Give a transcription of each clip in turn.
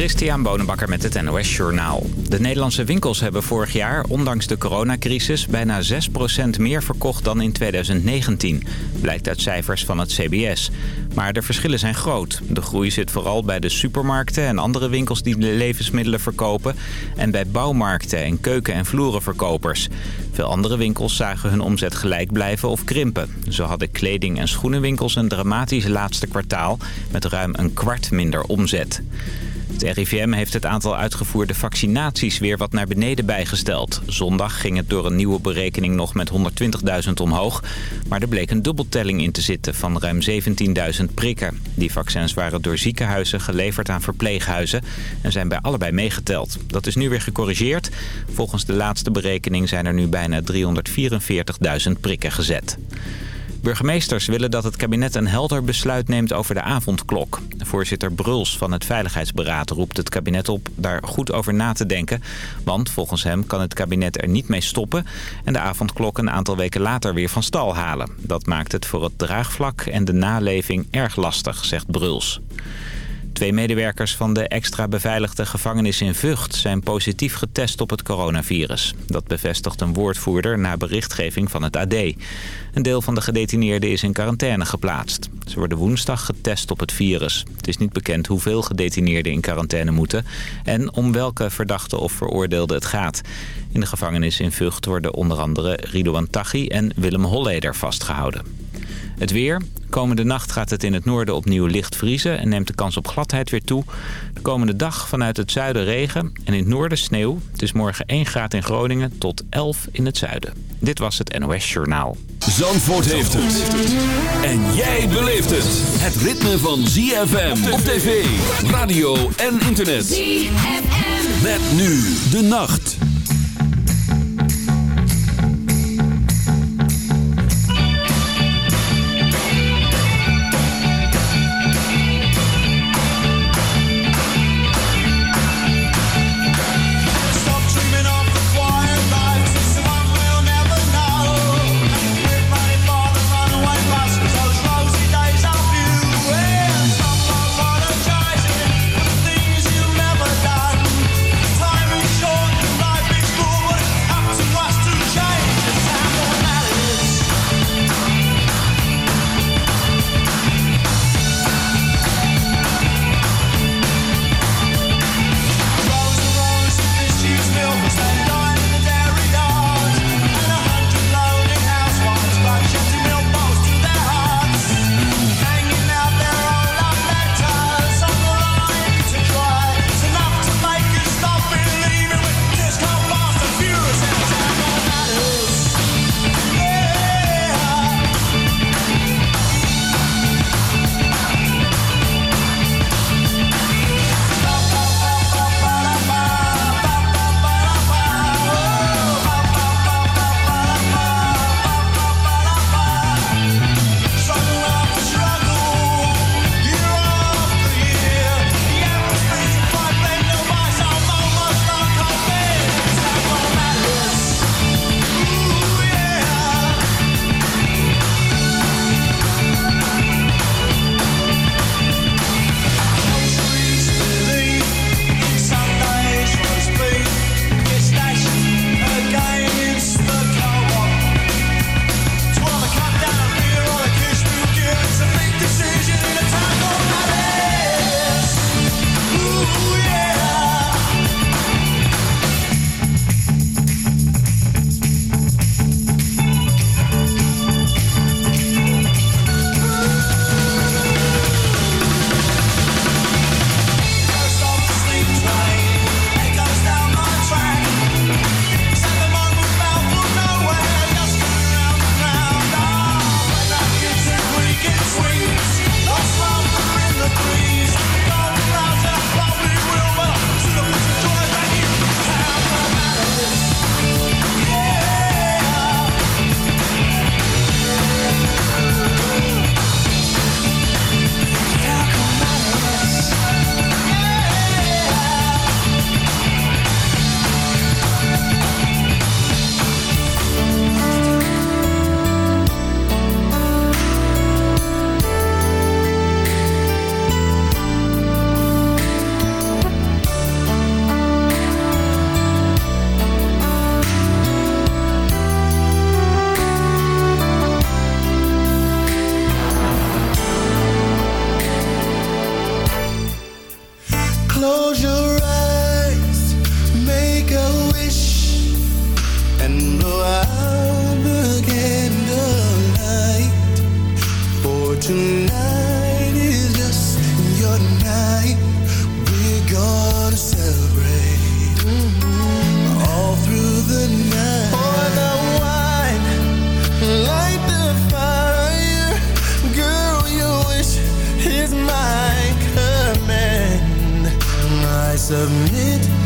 Christian Bonenbakker met het NOS Journaal. De Nederlandse winkels hebben vorig jaar, ondanks de coronacrisis... bijna 6% meer verkocht dan in 2019. Blijkt uit cijfers van het CBS. Maar de verschillen zijn groot. De groei zit vooral bij de supermarkten en andere winkels die levensmiddelen verkopen... en bij bouwmarkten en keuken- en vloerenverkopers. Veel andere winkels zagen hun omzet gelijk blijven of krimpen. Zo hadden kleding- en schoenenwinkels een dramatisch laatste kwartaal... met ruim een kwart minder omzet. Het RIVM heeft het aantal uitgevoerde vaccinaties weer wat naar beneden bijgesteld. Zondag ging het door een nieuwe berekening nog met 120.000 omhoog. Maar er bleek een dubbeltelling in te zitten van ruim 17.000 prikken. Die vaccins waren door ziekenhuizen geleverd aan verpleeghuizen en zijn bij allebei meegeteld. Dat is nu weer gecorrigeerd. Volgens de laatste berekening zijn er nu bijna 344.000 prikken gezet. Burgemeesters willen dat het kabinet een helder besluit neemt over de avondklok. Voorzitter Bruls van het Veiligheidsberaad roept het kabinet op daar goed over na te denken. Want volgens hem kan het kabinet er niet mee stoppen... en de avondklok een aantal weken later weer van stal halen. Dat maakt het voor het draagvlak en de naleving erg lastig, zegt Bruls. Twee medewerkers van de extra beveiligde gevangenis in Vught zijn positief getest op het coronavirus. Dat bevestigt een woordvoerder na berichtgeving van het AD. Een deel van de gedetineerden is in quarantaine geplaatst. Ze worden woensdag getest op het virus. Het is niet bekend hoeveel gedetineerden in quarantaine moeten... en om welke verdachte of veroordeelde het gaat. In de gevangenis in Vught worden onder andere Ridouan Taghi en Willem Holleder vastgehouden. Het weer. Komende nacht gaat het in het noorden opnieuw licht vriezen en neemt de kans op gladheid weer toe. De komende dag vanuit het zuiden regen en in het noorden sneeuw. Het is morgen 1 graad in Groningen tot 11 in het zuiden. Dit was het NOS Journaal. Zandvoort heeft het. En jij beleeft het. Het ritme van ZFM op tv, radio en internet. ZFM. Met nu de nacht. submit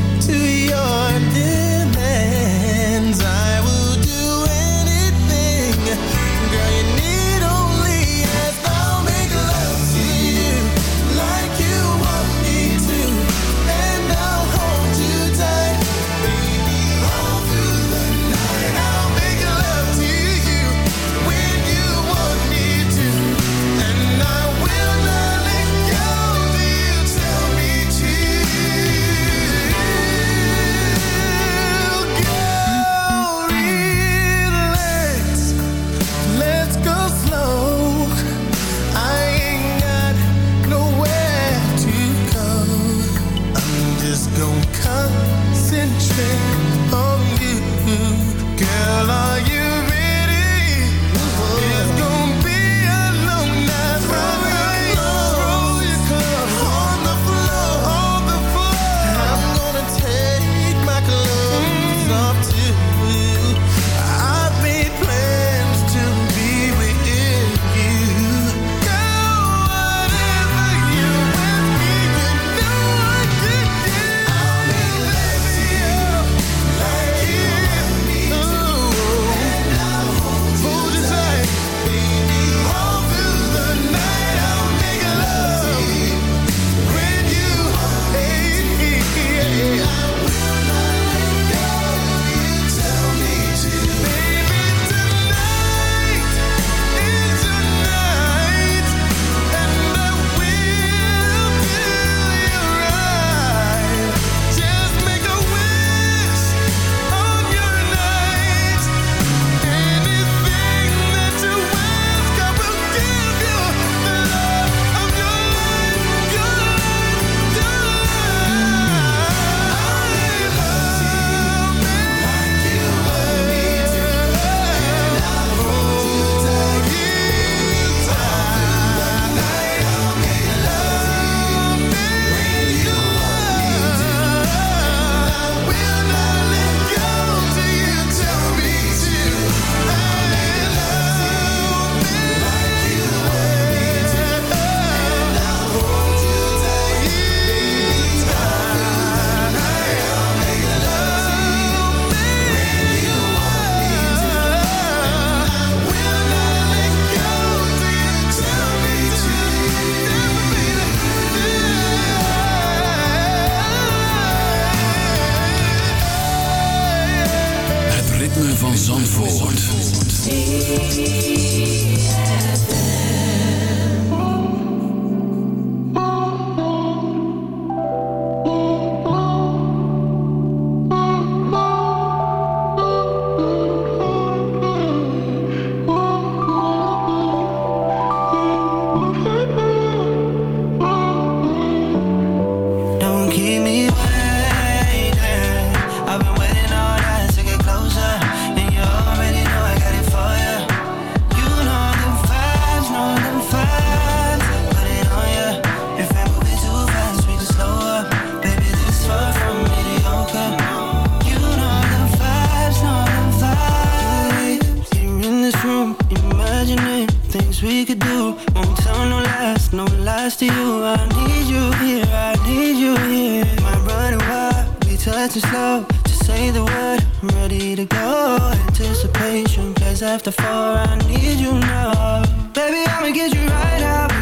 we could do. Won't tell no lies, no lies to you. I need you here, I need you here. My brother, why we touching slow? To say the word, I'm ready to go. Anticipation plays after four I need you now. Baby, I'ma get you right up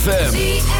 staat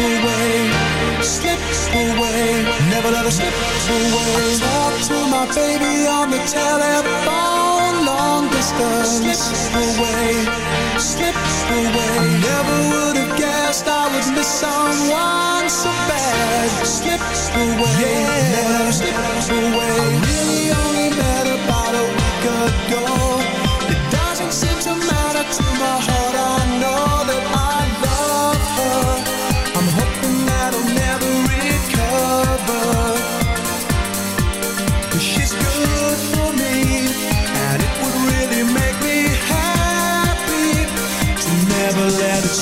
away, slips away, never let her slip away. I talk to my baby on the telephone, long distance. Slip away, slip away. I never would have guessed I would miss someone so bad. Slip away, yeah. never let her slip away. I really only met about a week ago.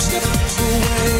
The away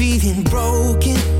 feeling broken.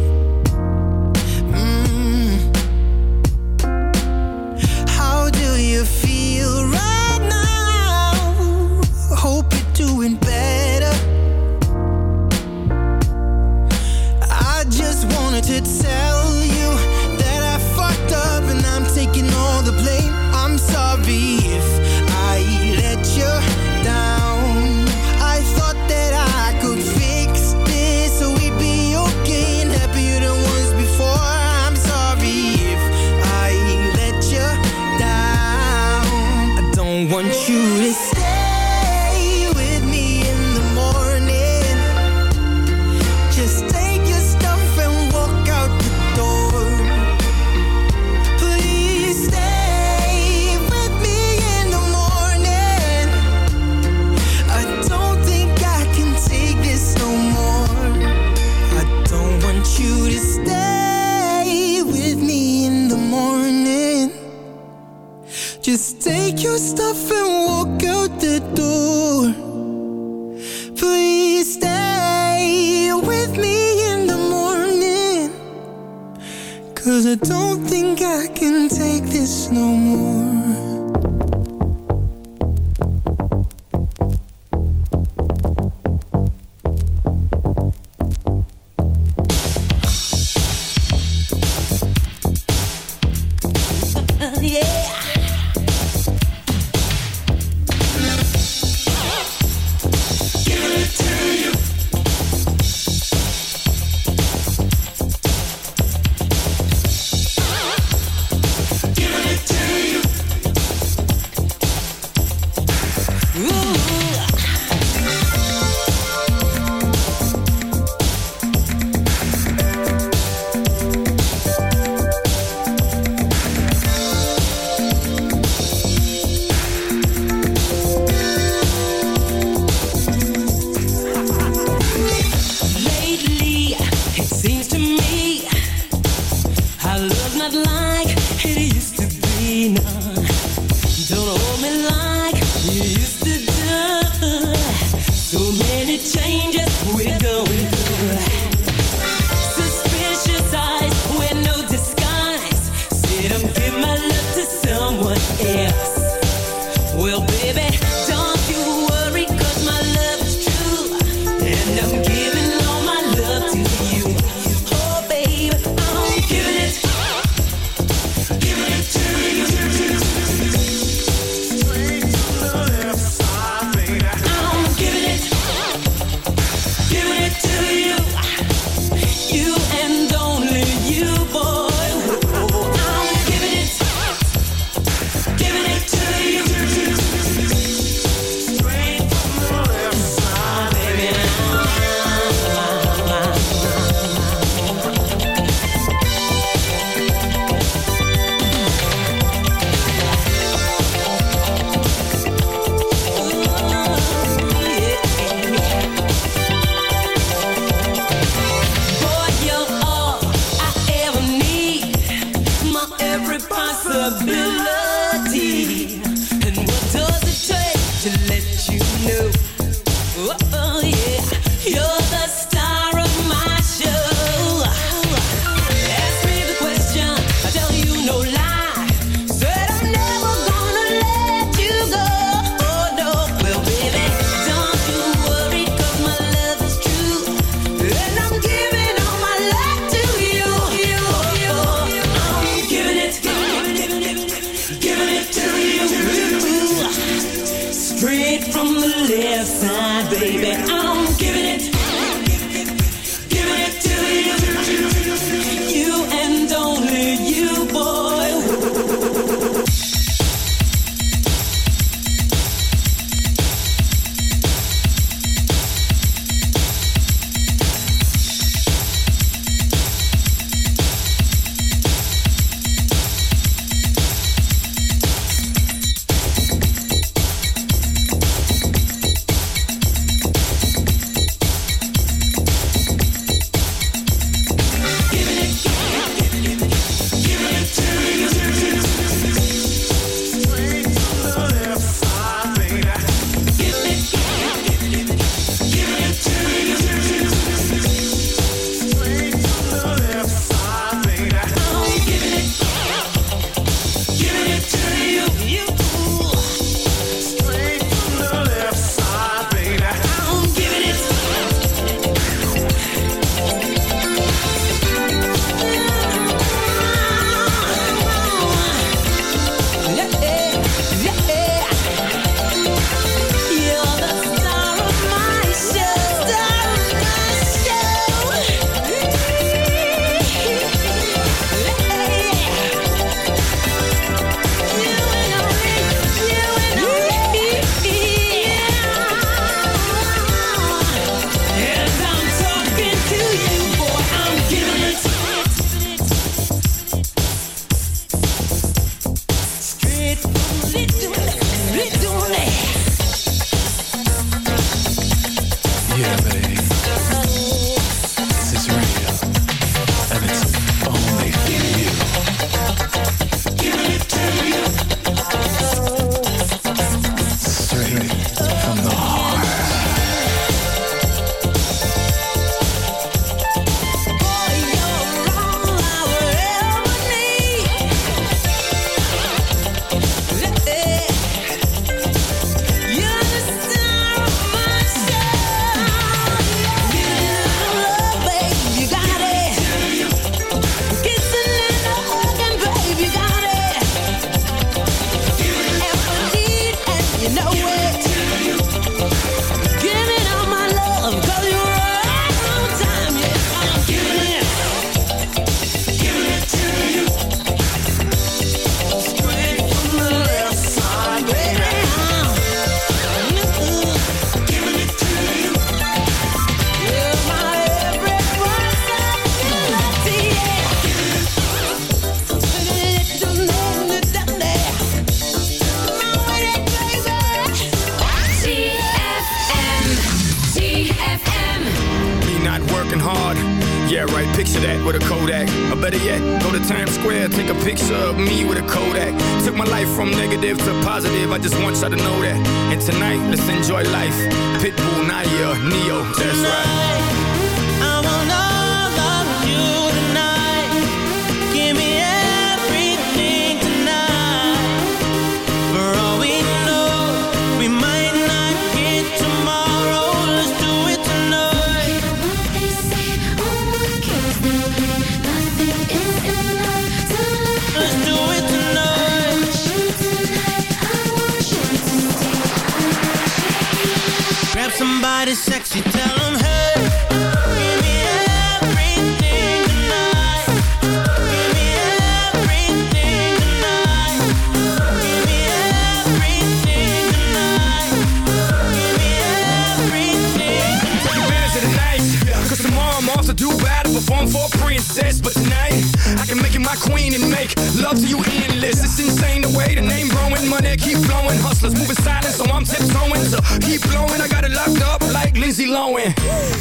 I'm tiptoeing. So keep blowing, I got it locked up like Lindsay Lohan.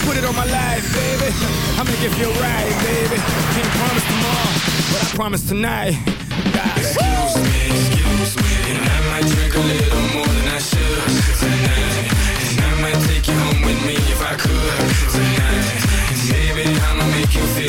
Put it on my life, baby. I'm gonna give you a baby. Can't promise tomorrow, but I promise tonight. Excuse me, excuse me, and I might drink a little more than I should tonight. And I might take you home with me if I could tonight. And baby, I'ma make you feel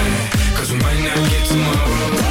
Not get tomorrow.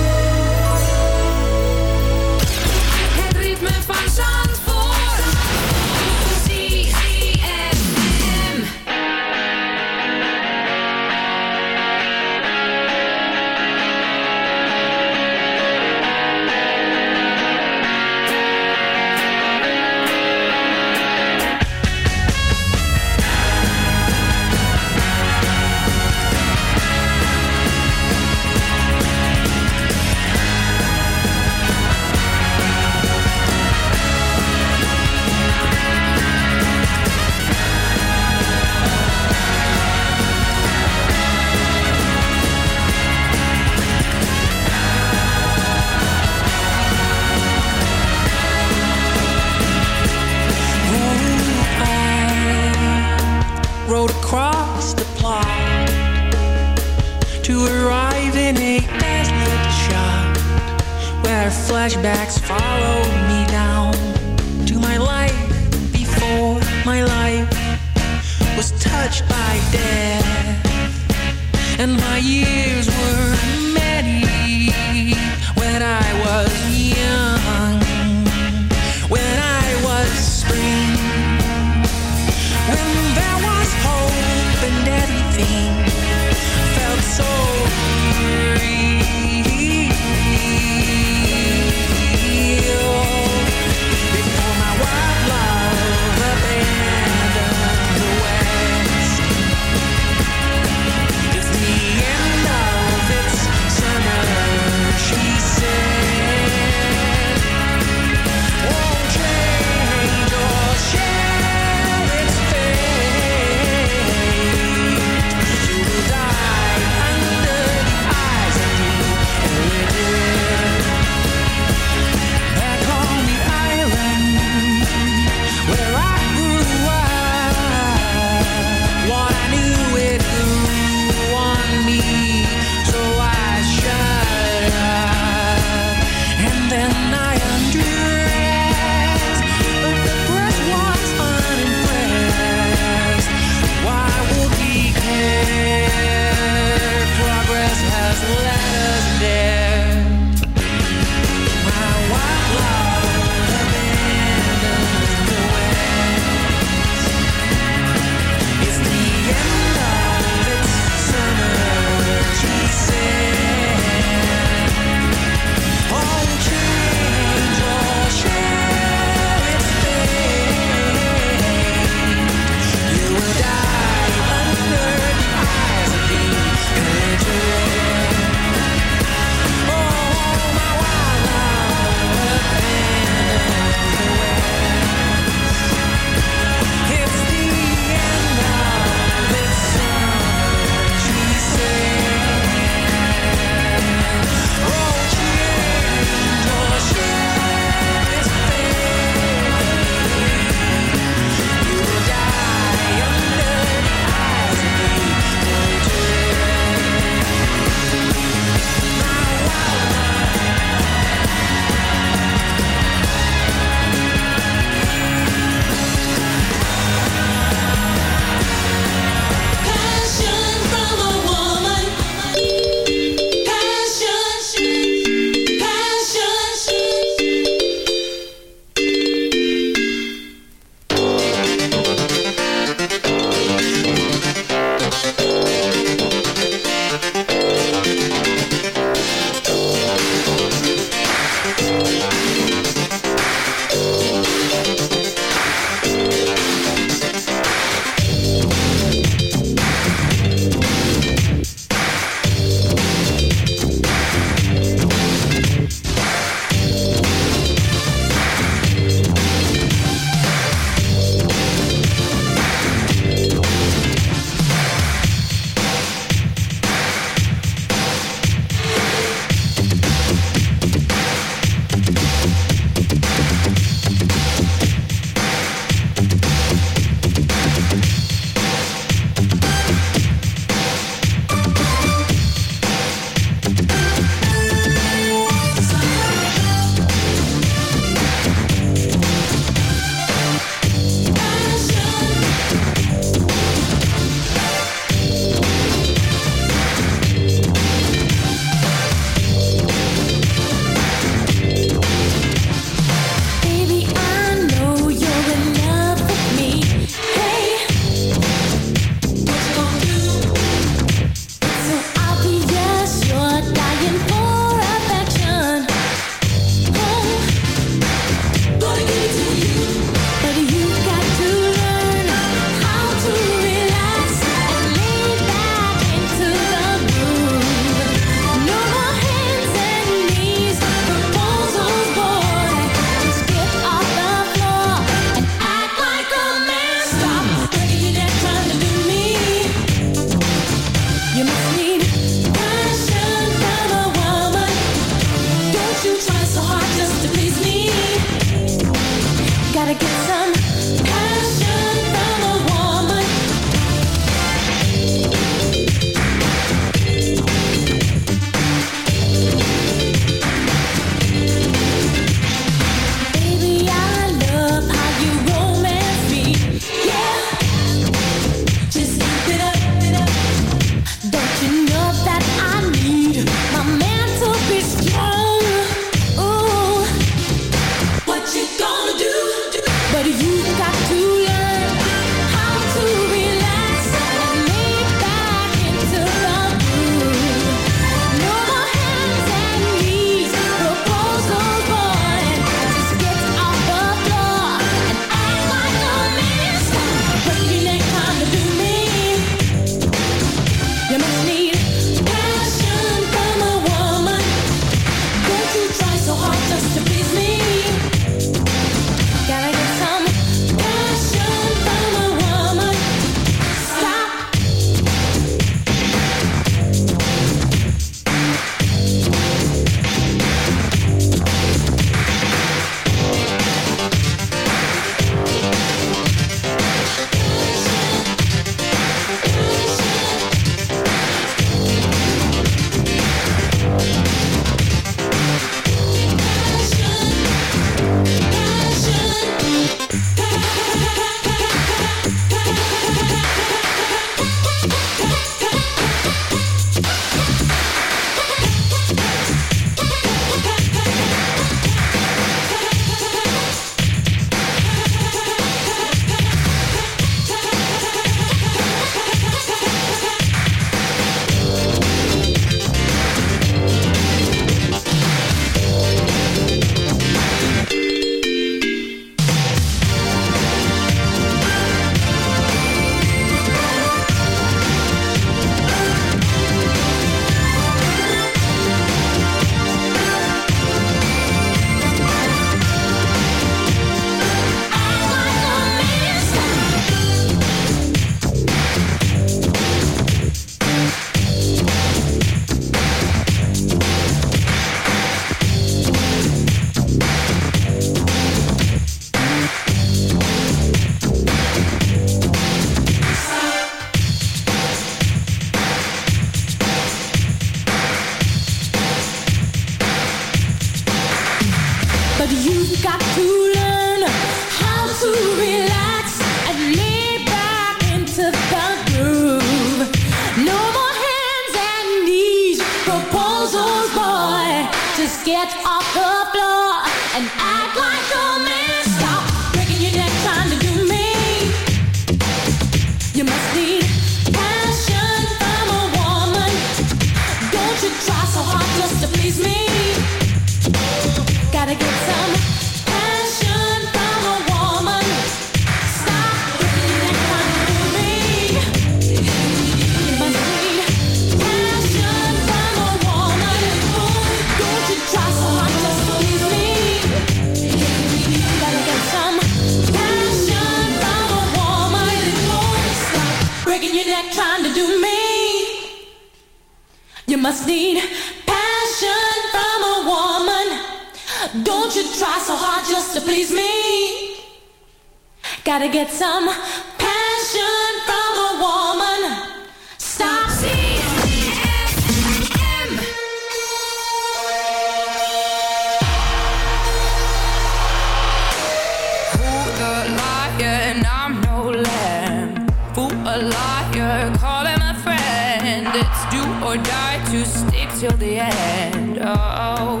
and I'm no lamb. Fool a liar, call him friend. It's do or die to stick till the end. Oh.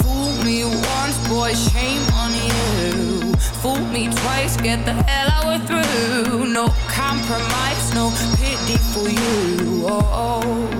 Fool me once, boy, shame on you. Fool me twice, get the hell out. No compromise, no pity for you. oh. oh.